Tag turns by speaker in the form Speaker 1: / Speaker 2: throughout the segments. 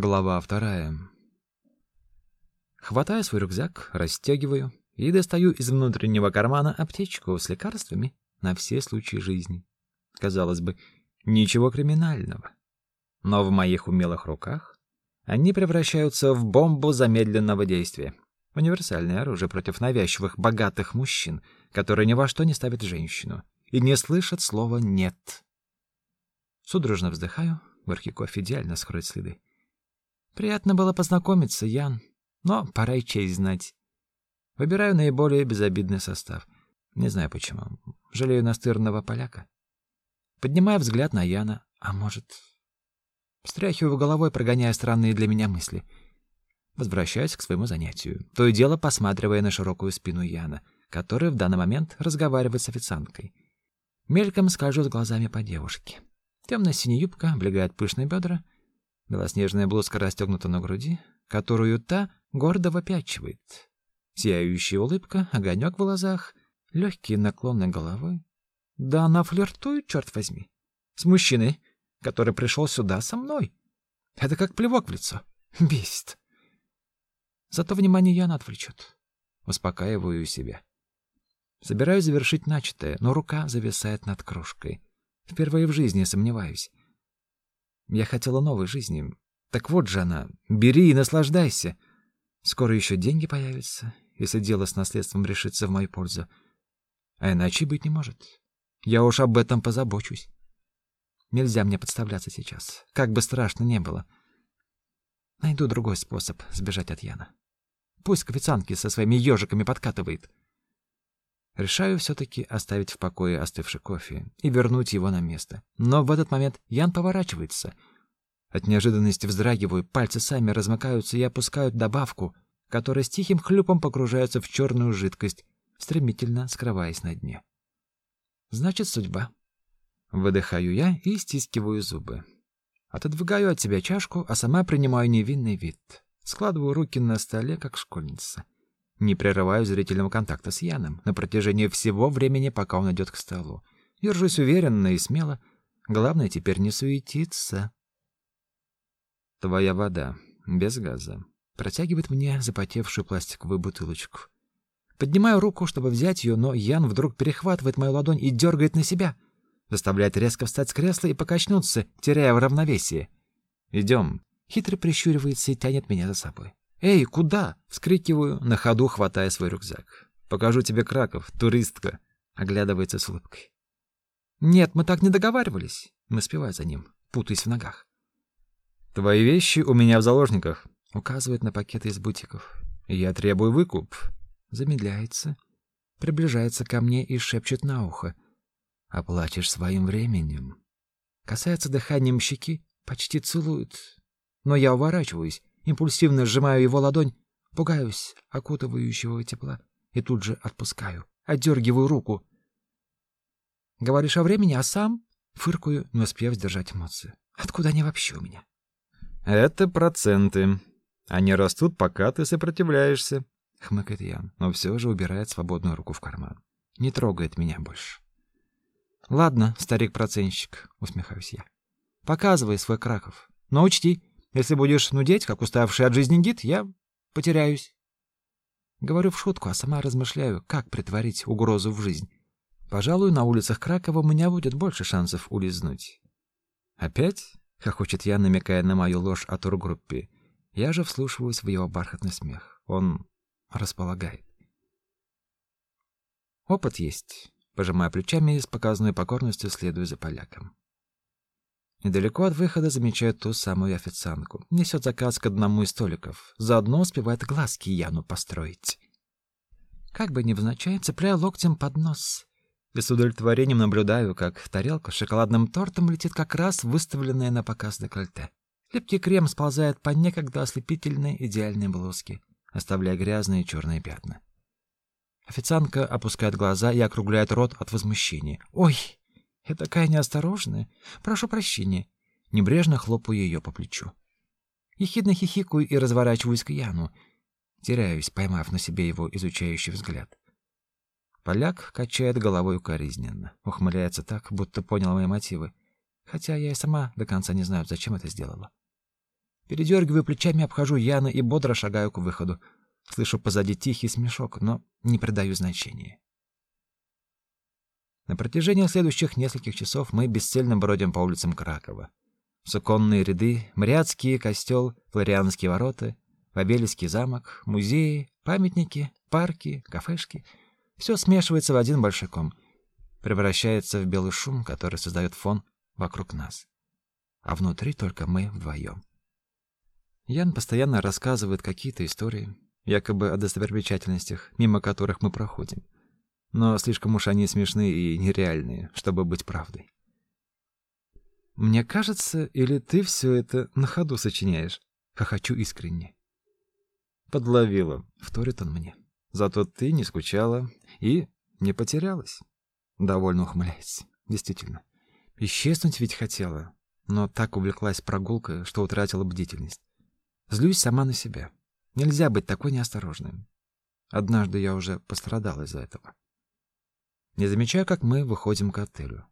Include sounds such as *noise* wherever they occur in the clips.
Speaker 1: Глава вторая. Хватаю свой рюкзак, расстегиваю и достаю из внутреннего кармана аптечку с лекарствами на все случаи жизни. Казалось бы, ничего криминального. Но в моих умелых руках они превращаются в бомбу замедленного действия. Универсальное оружие против навязчивых богатых мужчин, которые ни во что не ставят женщину и не слышат слова «нет». Судорожно вздыхаю, горький кофе идеально скроет следы. Приятно было познакомиться, Ян, но пора и честь знать. Выбираю наиболее безобидный состав. Не знаю почему. Жалею настырного поляка. Поднимаю взгляд на Яна, а может... Встряхиваю головой, прогоняя странные для меня мысли. Возвращаюсь к своему занятию, то и дело посматривая на широкую спину Яна, который в данный момент разговаривает с официанткой. Мельком скажу глазами по девушке. Темно-синяя юбка облегает пышные бедра, белоснежная блузка расстегнута на груди, которую та гордо выпячивает. Сияющая улыбка, огонек в глазах, легкие наклоны головы. Да она флиртует, черт возьми, с мужчиной, который пришел сюда со мной. Это как плевок в лицо. *laughs* Бесит. Зато внимание Яна отвлечет. Успокаиваю себя. Собираюсь завершить начатое, но рука зависает над кружкой. Впервые в жизни сомневаюсь. Я хотела новой жизни. Так вот же она. Бери и наслаждайся. Скоро еще деньги появятся, если дело с наследством решится в мою пользу. А иначе быть не может. Я уж об этом позабочусь. Нельзя мне подставляться сейчас, как бы страшно не было. Найду другой способ сбежать от Яна. Пусть к официантке со своими ежиками подкатывает. Решаю все-таки оставить в покое остывший кофе и вернуть его на место. Но в этот момент Ян поворачивается. От неожиданности вздрагиваю, пальцы сами размыкаются и опускают добавку, которая с тихим хлюпом погружается в черную жидкость, стремительно скрываясь на дне. Значит, судьба. Выдыхаю я и стискиваю зубы. Отодвигаю от себя чашку, а сама принимаю невинный вид. Складываю руки на столе, как школьница. Не прерываю зрительного контакта с Яном на протяжении всего времени, пока он идет к столу. Держусь уверенно и смело. Главное теперь не суетиться. Твоя вода, без газа, протягивает мне запотевшую пластиковую бутылочку. Поднимаю руку, чтобы взять ее, но Ян вдруг перехватывает мою ладонь и дергает на себя, заставляет резко встать с кресла и покачнуться, теряя равновесие. «Идем». Хитро прищуривается и тянет меня за собой. «Эй, куда?» — вскрикиваю, на ходу хватая свой рюкзак. «Покажу тебе Краков, туристка», — оглядывается с улыбкой. «Нет, мы так не договаривались». Мы спеваем за ним, путаясь в ногах. «Твои вещи у меня в заложниках», — указывает на пакеты из бутиков. «Я требую выкуп». Замедляется, приближается ко мне и шепчет на ухо. «Оплатишь своим временем». Касается дыханием щеки, почти целует. Но я уворачиваюсь, Импульсивно сжимаю его ладонь, пугаюсь окутывающего тепла и тут же отпускаю, отдергиваю руку. Говоришь о времени, а сам фыркаю, не успев сдержать эмоции. Откуда они вообще у меня?
Speaker 2: Это проценты. Они растут, пока ты сопротивляешься,
Speaker 1: хмыкает Ян, но все же убирает свободную руку в карман. Не трогает меня больше. Ладно, старик-процентщик, усмехаюсь я. Показывай свой Краков. Но учти, если будешь нудеть, как уставший от жизни гид, я потеряюсь. Говорю в шутку, а сама размышляю, как притворить угрозу в жизнь. Пожалуй, на улицах Кракова у меня будет больше шансов улизнуть. Опять? хохочет я, намекая на мою ложь о тургруппе. Я же вслушиваюсь в его бархатный смех. Он располагает. Опыт есть. Пожимая плечами и с показанной покорностью следую за поляком. Недалеко от выхода замечает ту самую официантку. Несет заказ к одному из столиков. Заодно успевает глазки Яну построить. Как бы невзначай, цепляю локтем под нос. И с удовлетворением наблюдаю, как в тарелку с шоколадным тортом летит как раз выставленная на показ декольте. Липкий крем сползает по некогда ослепительной идеальной блузке, оставляя грязные черные пятна. Официантка опускает глаза и округляет рот от возмущения. «Ой!» Я такая неосторожная. Прошу прощения. Небрежно хлопаю ее по плечу. Ехидно хихикаю и разворачиваюсь к Яну. Теряюсь, поймав на себе его изучающий взгляд. Поляк качает головой укоризненно, ухмыляется так, будто понял мои мотивы, хотя я и сама до конца не знаю, зачем это сделала. Передергиваю плечами, обхожу Яна и бодро шагаю к выходу. Слышу позади тихий смешок, но не придаю значения. На протяжении следующих нескольких часов мы бесцельно бродим по улицам Кракова. Суконные ряды, Мариатский костел, Флорианские ворота, Вавельский замок, музеи, памятники, парки, кафешки — все смешивается в один большой ком, превращается в белый шум, который создает фон вокруг нас. А внутри только мы вдвоем. Ян постоянно рассказывает какие-то истории, якобы о достопримечательностях, мимо которых мы проходим. Но слишком уж они смешные и нереальные, чтобы быть правдой. Мне кажется, или ты все это на ходу сочиняешь? Хохочу искренне. Подловила, вторит он мне. Зато ты не скучала и не потерялась. Довольно ухмыляется. Действительно. Исчезнуть ведь хотела, но так увлеклась прогулкой, что утратила бдительность. Злюсь сама на себя. Нельзя быть такой неосторожной. Однажды я уже пострадала из-за этого. Не замечаю, как мы выходим к отелю.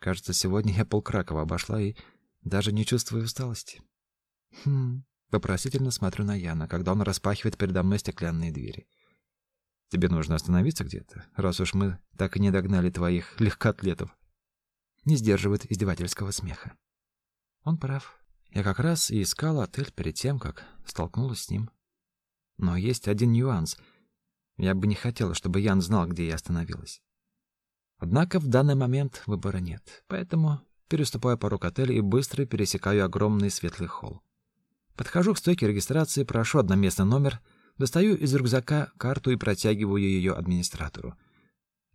Speaker 1: Кажется, сегодня я полкракова обошла и даже не чувствую усталости. Хм, вопросительно смотрю на Яна, когда он распахивает передо мной стеклянные двери. Тебе нужно остановиться где-то, раз уж мы так и не догнали твоих легкоатлетов. Не сдерживает издевательского смеха. Он прав. Я как раз и искала отель перед тем, как столкнулась с ним. Но есть один нюанс. Я бы не хотела, чтобы Ян знал, где я остановилась. Однако в данный момент выбора нет, поэтому переступаю порог отеля и быстро пересекаю огромный светлый холл. Подхожу к стойке регистрации, прошу одноместный номер, достаю из рюкзака карту и протягиваю ее администратору.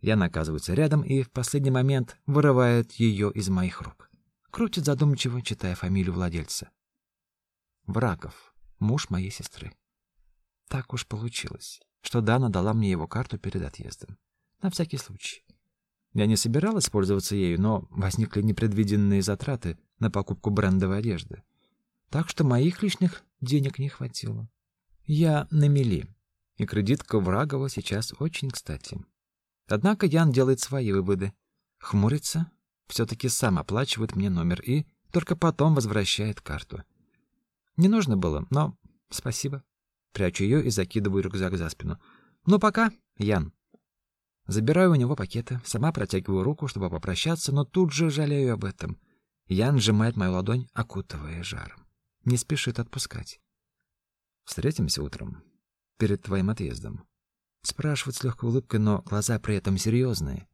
Speaker 1: Ян оказывается рядом и в последний момент вырывает ее из моих рук. Крутит задумчиво, читая фамилию владельца. Врагов, муж моей сестры. Так уж получилось, что Дана дала мне его карту перед отъездом. На всякий случай. Я не собиралась пользоваться ею, но возникли непредвиденные затраты на покупку брендовой одежды. Так что моих лишних денег не хватило. Я на мели, и кредитка Врагова сейчас очень кстати. Однако Ян делает свои выводы. Хмурится все-таки сам оплачивает мне номер и только потом возвращает карту. Не нужно было, но спасибо. Прячу ее и закидываю рюкзак за спину. Ну пока, Ян. Забираю у него пакеты, сама протягиваю руку, чтобы попрощаться, но тут же жалею об этом. Ян сжимает мою ладонь, окутывая жаром. Не спешит отпускать. Встретимся утром, перед твоим отъездом. Спрашивает с легкой улыбкой, но глаза при этом серьезные.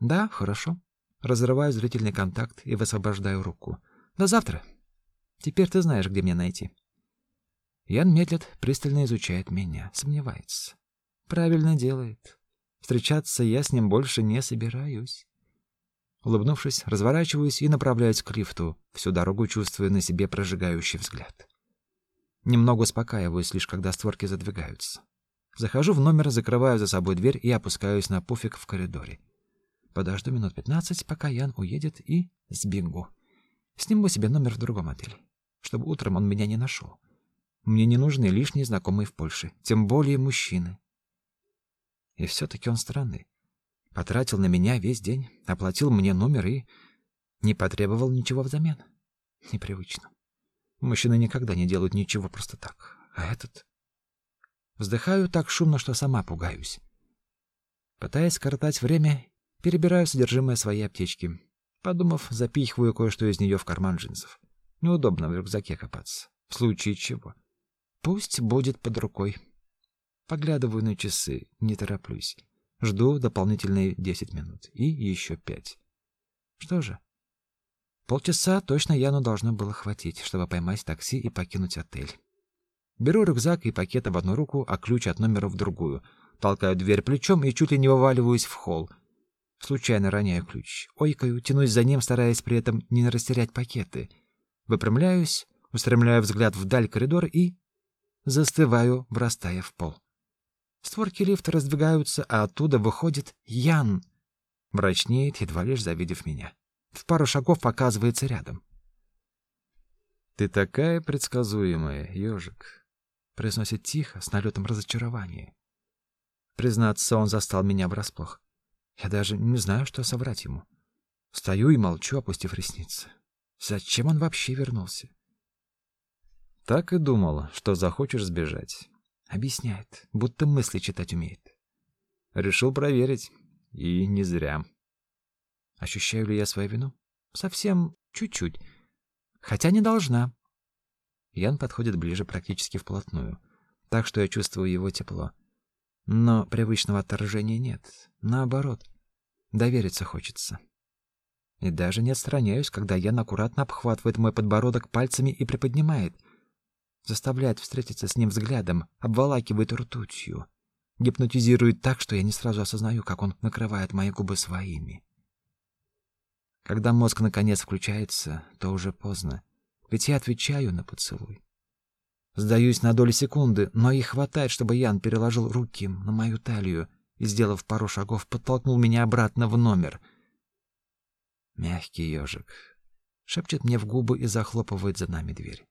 Speaker 1: Да, хорошо. Разрываю зрительный контакт и высвобождаю руку. До завтра. Теперь ты знаешь, где меня найти. Ян медлит, пристально изучает меня, сомневается. Правильно делает. Встречаться я с ним больше не собираюсь. Улыбнувшись, разворачиваюсь и направляюсь к лифту, всю дорогу чувствуя на себе прожигающий взгляд. Немного успокаиваюсь, лишь когда створки задвигаются. Захожу в номер, закрываю за собой дверь и опускаюсь на пуфик в коридоре. Подожду минут пятнадцать, пока Ян уедет, и сбегу. Сниму себе номер в другом отеле, чтобы утром он меня не нашел. Мне не нужны лишние знакомые в Польше, тем более мужчины. И все-таки он странный. Потратил на меня весь день, оплатил мне номер и не потребовал ничего взамен. Непривычно. Мужчины никогда не делают ничего просто так. А этот... Вздыхаю так шумно, что сама пугаюсь. Пытаясь скоротать время, Перебираю содержимое своей аптечки. Подумав, запихиваю кое-что из нее в карман джинсов. Неудобно в рюкзаке копаться. В случае чего. Пусть будет под рукой. Поглядываю на часы, не тороплюсь. Жду дополнительные десять минут. И еще пять. Что же? Полчаса точно Яну должно было хватить, чтобы поймать такси и покинуть отель. Беру рюкзак и пакет в одну руку, а ключ от номера в другую. Толкаю дверь плечом и чуть ли не вываливаюсь в холл. Случайно роняю ключ. Ойкаю, тянусь за ним, стараясь при этом не растерять пакеты. Выпрямляюсь, устремляю взгляд вдаль коридора и застываю, врастая в пол. Створки лифта раздвигаются, а оттуда выходит Ян. Мрачнеет, едва лишь завидев меня. В пару шагов оказывается рядом. «Ты такая предсказуемая, ежик», — произносит тихо, с налетом разочарования. Признаться, он застал меня врасплох. Я даже не знаю, что соврать ему. Стою и молчу, опустив ресницы. Зачем он вообще вернулся?
Speaker 2: Так и думал, что захочешь сбежать.
Speaker 1: Объясняет, будто мысли читать умеет.
Speaker 2: Решил проверить. И не зря.
Speaker 1: Ощущаю ли я свою вину? Совсем чуть-чуть. Хотя не должна. Ян подходит ближе практически вплотную, так что я чувствую его тепло. Но привычного отторжения нет. Наоборот, довериться хочется. И даже не отстраняюсь, когда Ян аккуратно обхватывает мой подбородок пальцами и приподнимает. Заставляет встретиться с ним взглядом, обволакивает ртутью. Гипнотизирует так, что я не сразу осознаю, как он накрывает мои губы своими. Когда мозг наконец включается, то уже поздно, ведь я отвечаю на поцелуй. Сдаюсь на долю секунды, но и хватает, чтобы Ян переложил руки на мою талию и, сделав пару шагов, подтолкнул меня обратно в номер. Мягкий ежик шепчет мне в губы и захлопывает за нами дверь.